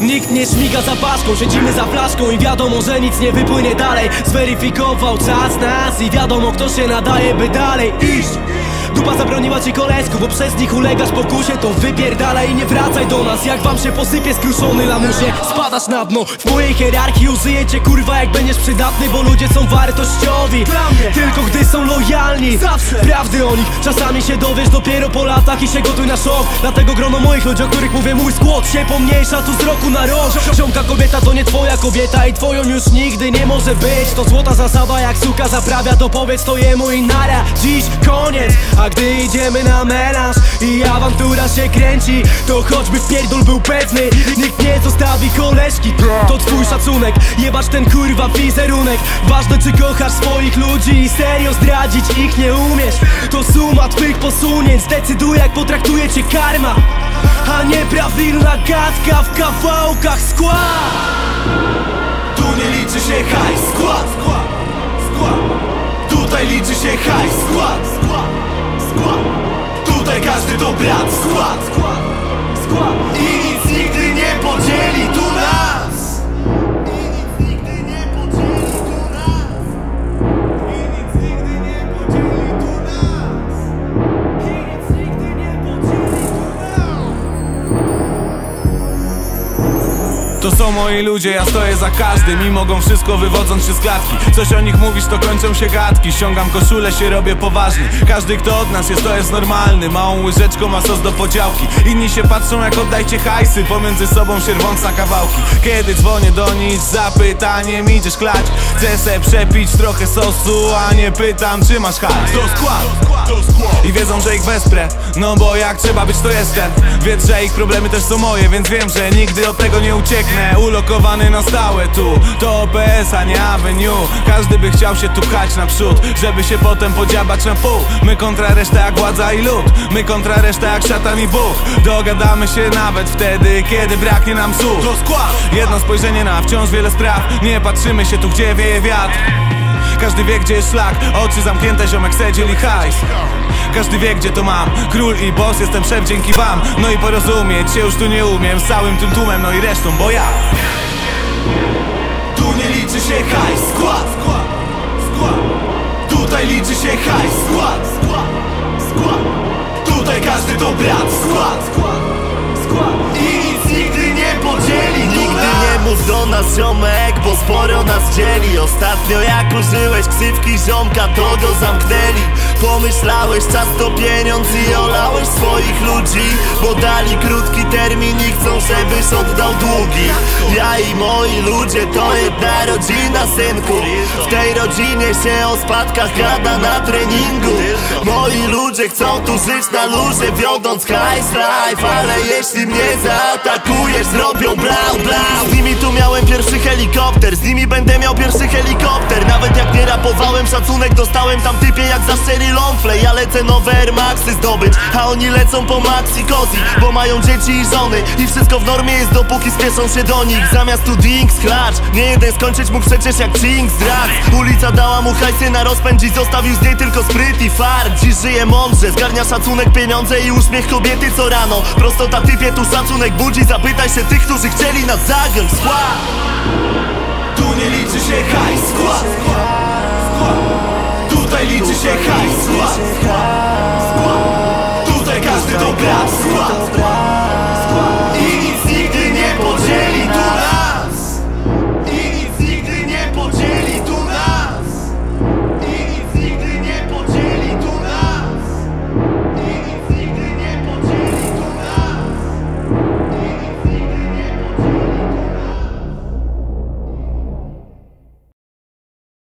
Nikt nie śmiga za paską, siedzimy za flaszką I wiadomo, że nic nie wypłynie dalej. Zweryfikował czas nas i wiadomo kto się nadaje by dalej iść. Dupa zabroniła ci koleżku, bo przez nich ulegasz pokusie. To wypierdalaj i nie wracaj do nas. Jak wam się posypie skruszony lamusie Spadasz na dno, w mojej hierarchii użyjecie kurwa jak będziesz przydatny Bo ludzie są wartościowi. Tylko gdy są lojalni. Zawsze. Prawdy o nich czasami się dowiesz dopiero po latach I się gotuj na szok. Dlatego grono moich ludzi, o których mówię mój skład Się pomniejsza tu z roku na rok. Ziomka kobieta to nie twoja kobieta I twoją już nigdy nie może być. To złota zasada jak suka zaprawia To powiedz to jemu i nara. Dziś koniec a gdy idziemy na melanż i awantura się kręci To choćby pierdol był pewny Nikt nie zostawi koleżki. To twój szacunek, jebacz ten kurwa wizerunek. Ważne czy kochasz swoich ludzi i serio zdradzić ich nie umiesz. To suma twych posunięć Zdecyduje jak potraktuje cię karma. A nie prawilna gadka w kawałkach to brat, skład, skład, skład. I To są moi ludzie, ja stoję za każdym I mogą wszystko wywodząc się z klatki. Coś o nich mówisz, to kończą się gadki. Ściągam koszulę, się robię poważny. Każdy kto od nas jest, to jest normalny. Małą łyżeczką ma sos do podziałki. Inni się patrzą jak oddajcie hajsy. Pomiędzy sobą się rwąc na kawałki. Kiedy dzwonię do nich z zapytaniem Idziesz klać, chcę se przepić trochę sosu A nie pytam, czy masz hajs. To skład, to skład. I wiedzą, że ich wesprę. No bo jak trzeba być, to jestem. Wiedz, że ich problemy też są moje Więc wiem, że nigdy od tego nie ucieknę Ulokowany na stałe tu. To OPS, a nie Avenue. Każdy by chciał się tu pchać naprzód Żeby się potem podziabać na pół. My kontra reszta jak władza i lud. My kontra reszta jak szatan i Bóg. Dogadamy się nawet wtedy, kiedy braknie nam słów. To skład. Jedno spojrzenie na wciąż wiele spraw. Nie patrzymy się tu, gdzie wieje wiatr każdy wie gdzie jest szlak, oczy zamknięte, ziomek se dzieli hajs. Każdy wie gdzie to mam, król i boss, jestem szef dzięki wam. No i porozumieć się już tu nie umiem, z całym tym tłumem, no i resztą, bo ja. Tu nie liczy się hajs, skład, skład, skład. Tutaj liczy się hajs, skład, skład, skład. Tutaj każdy to do nas ziomek, bo sporo nas dzieli. Ostatnio jak użyłeś ksywki ziomka, to go zamknęli. Pomyślałeś czas to pieniądz i olałeś swoich ludzi Bo dali krótki termin i chcą, żebyś oddał długi. Ja i moi ludzie to jedna rodzina synku. W tej rodzinie się o spadkach gada na treningu. Moi ludzie chcą tu żyć na luzie, wiodąc high life Ale jeśli mnie zaatakujesz, zrobią blau pierwszy helikopter. Nawet jak nie rapowałem, szacunek dostałem. Tam typie jak za Sherry Longplay Ja lecę nowe Air Maxy zdobyć, a oni lecą po Maxi Cozy Bo mają dzieci i żony. I wszystko w normie jest dopóki spieszą się do nich. Zamiast tu drinks, klacz, nie jeden skończyć mógł przecież jak Jinx, Drax. Ulica dała mu hajsy na rozpęd i zostawił z niej tylko spryt i fart. Dziś żyje mądrze, zgarnia szacunek, pieniądze i uśmiech kobiety co rano. Prosto ta typie tu szacunek budzi, zapytaj się tych, którzy chcieli nas zagiąć. Skład! Nie liczy się hajs, skład, skład. Tutaj liczy się hajs,